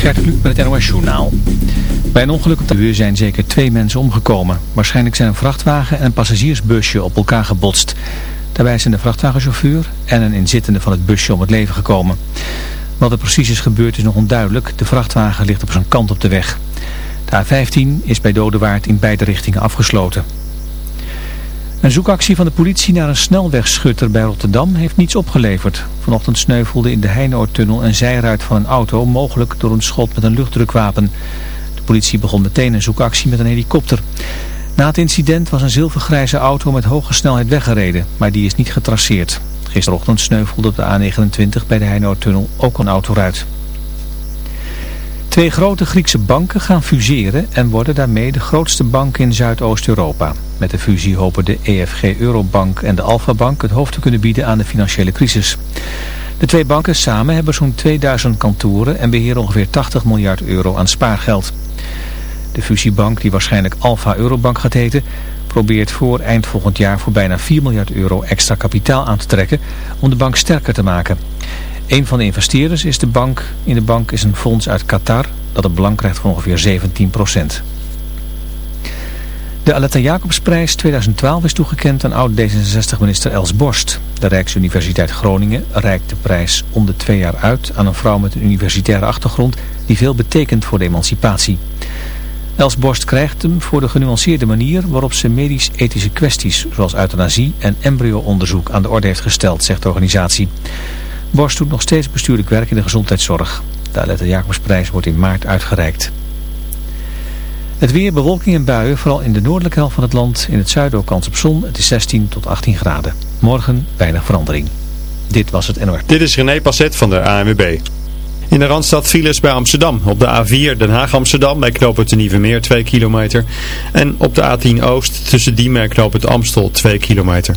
Gert Kluk met het NOS Journaal. Bij een ongeluk op de uur zijn zeker twee mensen omgekomen. Waarschijnlijk zijn een vrachtwagen en een passagiersbusje op elkaar gebotst. Daarbij zijn de vrachtwagenchauffeur en een inzittende van het busje om het leven gekomen. Wat er precies is gebeurd is nog onduidelijk. De vrachtwagen ligt op zijn kant op de weg. De A15 is bij Dodewaard in beide richtingen afgesloten. Een zoekactie van de politie naar een snelwegschutter bij Rotterdam heeft niets opgeleverd. Vanochtend sneuvelde in de Heinoortunnel een zijruit van een auto, mogelijk door een schot met een luchtdrukwapen. De politie begon meteen een zoekactie met een helikopter. Na het incident was een zilvergrijze auto met hoge snelheid weggereden, maar die is niet getraceerd. Gisterochtend sneuvelde op de A29 bij de Heinoortunnel ook een autoruit. Twee grote Griekse banken gaan fuseren en worden daarmee de grootste bank in Zuidoost-Europa. Met de fusie hopen de EFG Eurobank en de Alpha Bank het hoofd te kunnen bieden aan de financiële crisis. De twee banken samen hebben zo'n 2000 kantoren en beheren ongeveer 80 miljard euro aan spaargeld. De fusiebank, die waarschijnlijk Alpha Eurobank gaat heten, probeert voor eind volgend jaar voor bijna 4 miljard euro extra kapitaal aan te trekken om de bank sterker te maken. Een van de investeerders is de bank, in de bank is een fonds uit Qatar dat een belang krijgt van ongeveer 17 procent. De Aletta Jacobsprijs 2012 is toegekend aan oud-D66-minister Els Borst. De Rijksuniversiteit Groningen reikt de prijs om de twee jaar uit aan een vrouw met een universitaire achtergrond die veel betekent voor de emancipatie. Els Borst krijgt hem voor de genuanceerde manier waarop ze medisch-ethische kwesties zoals euthanasie en embryo-onderzoek aan de orde heeft gesteld, zegt de organisatie. Borst doet nog steeds bestuurlijk werk in de gezondheidszorg. De Aletta Jacobsprijs wordt in maart uitgereikt. Het weer, bewolking en buien, vooral in de noordelijke helft van het land. In het zuiden ook kans op zon. Het is 16 tot 18 graden. Morgen weinig verandering. Dit was het NOR. Dit is René Passet van de ANWB. In de Randstad files bij Amsterdam. Op de A4 Den Haag-Amsterdam bij knooppunt de Nieuwe Meer 2 kilometer. En op de A10 Oost tussen Diemen en knooppunt Amstel 2 kilometer.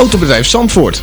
Autobedrijf Zandvoort.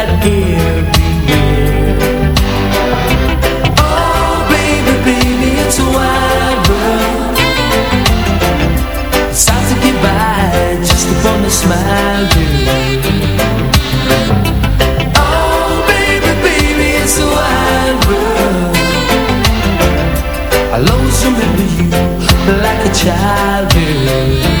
I lonesome remember you like a child.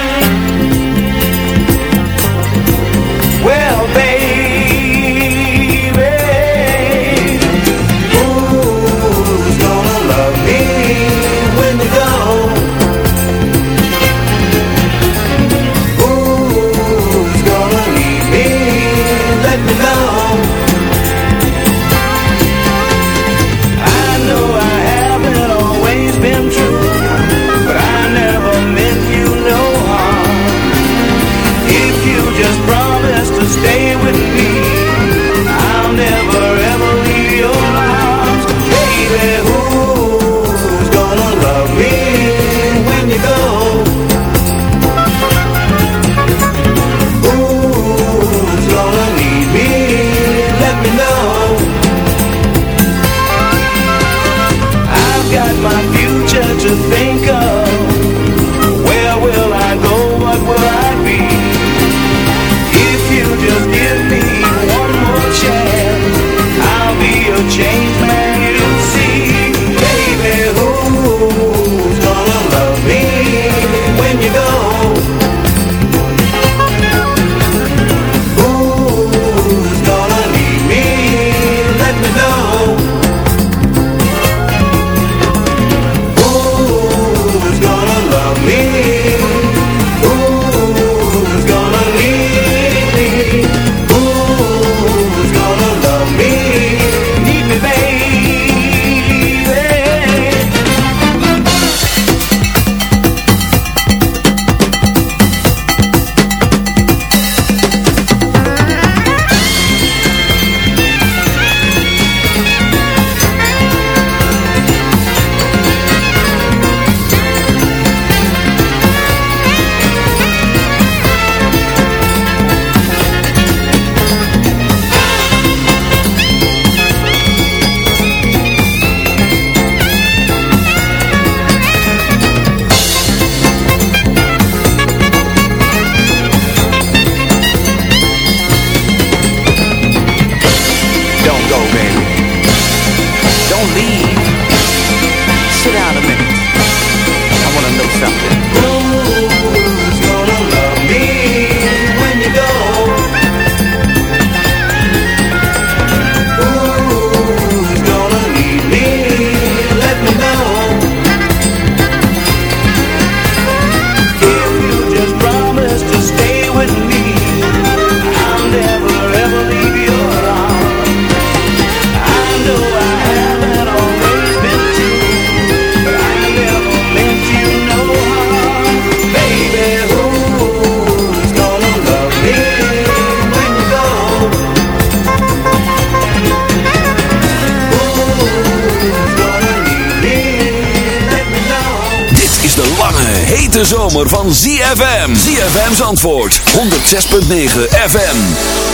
ZFM 106.9 FM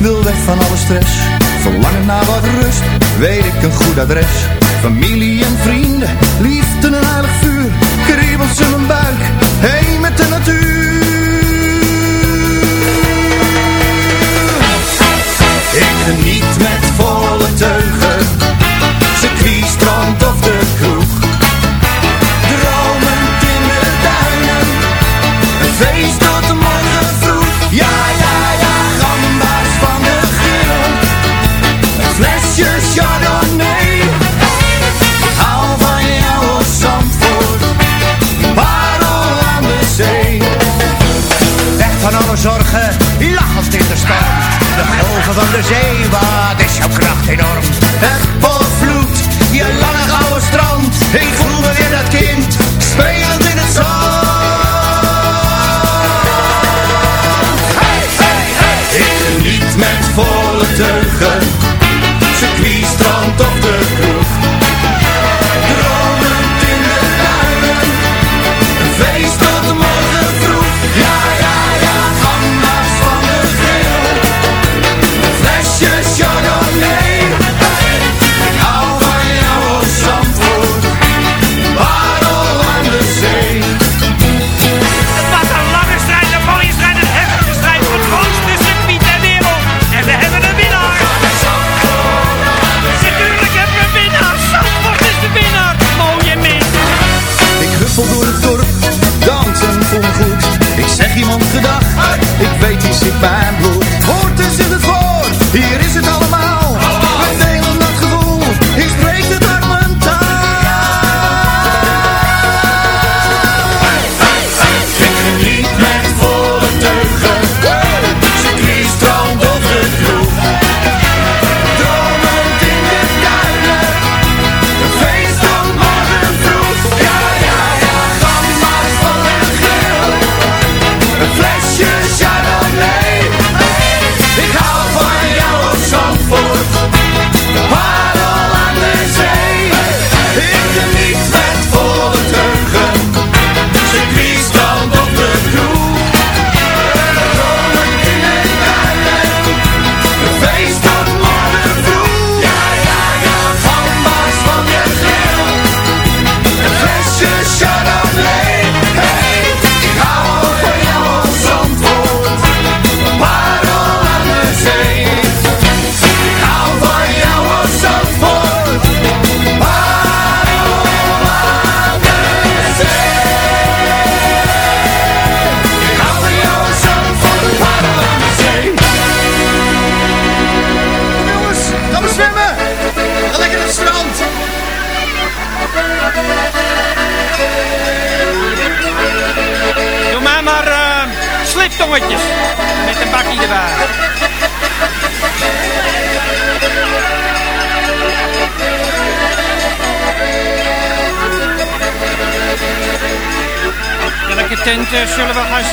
wil weg van alle stress. Verlangen naar wat rust, weet ik een goed adres. Familie en vrienden, liefde en heilig vuur, kriebels in mijn buik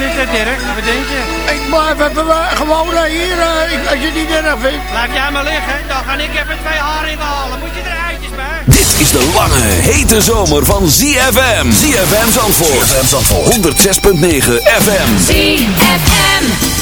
zitten, Dirk? Wat denk je? Ik we even gewoon uh, hier, eh, ik, als je het niet erg vindt. Laat jij maar liggen, dan ga ik even twee haringen halen. Moet je er eitjes bij? Dit is de lange, hete zomer van ZFM. ZFM Zandvoort. ZFM Zandvoort. 106.9 FM. ZFM.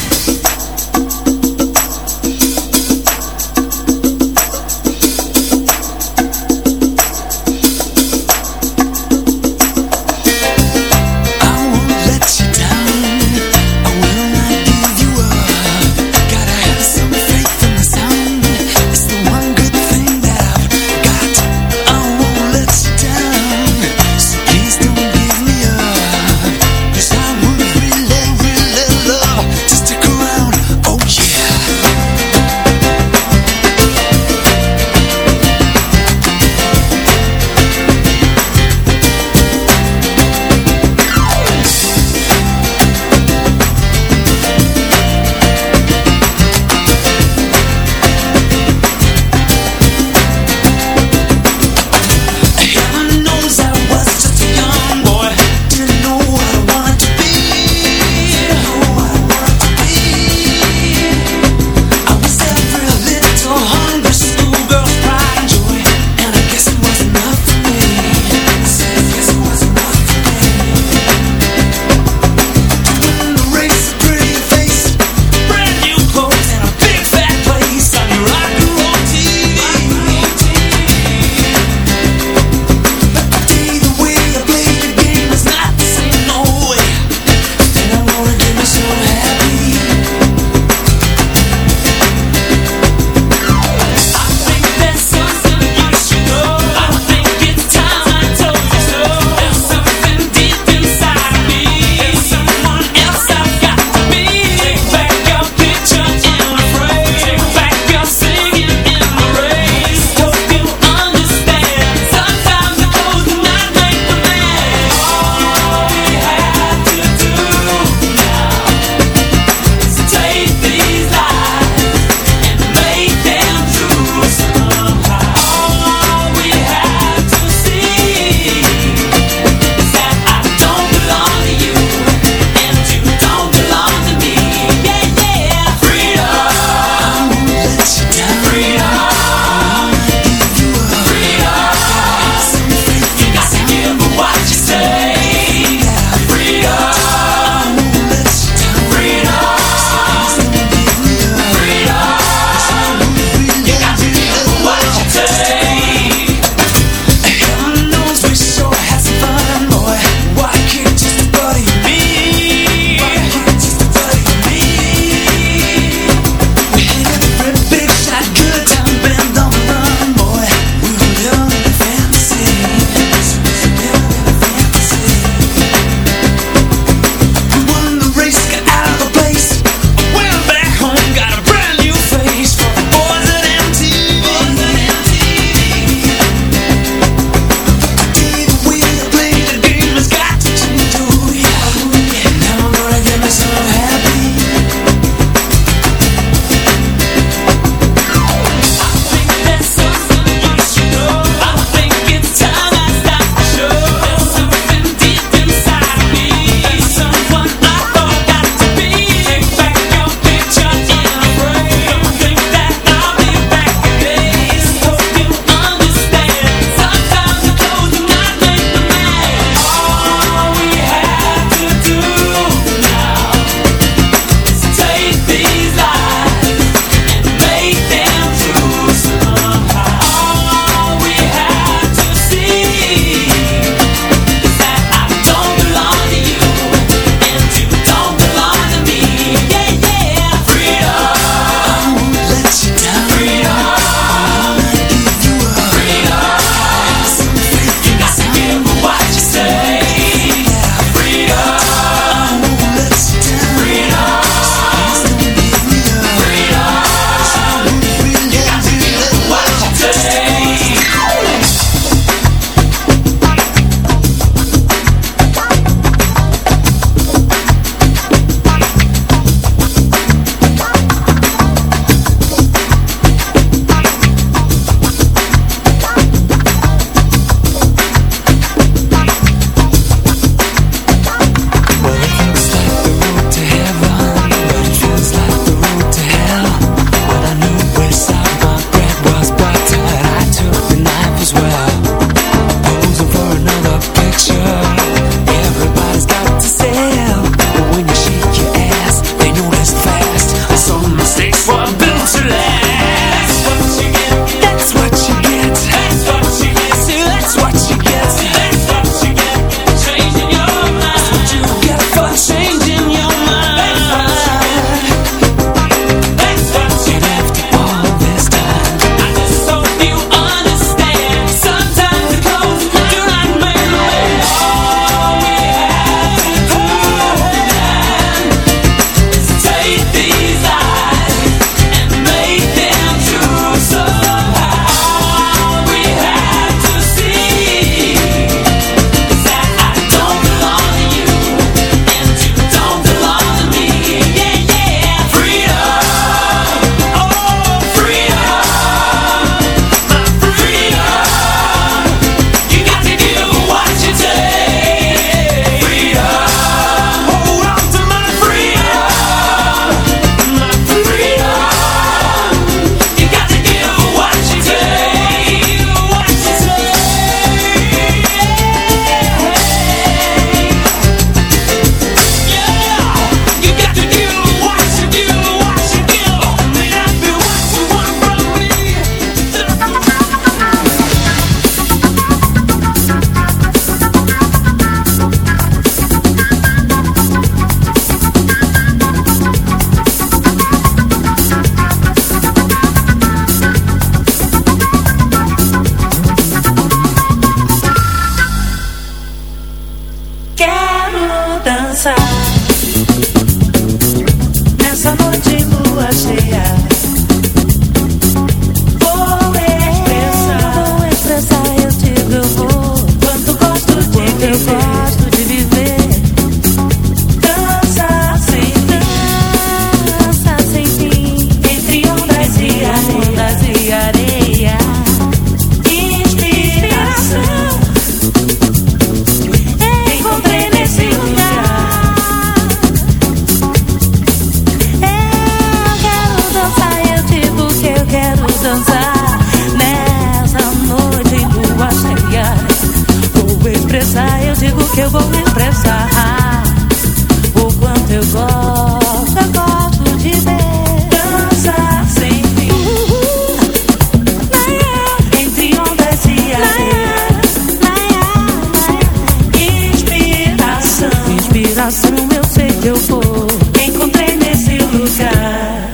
Inspiração, eu sei que eu vou. Encontrei nesse lugar.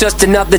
Just another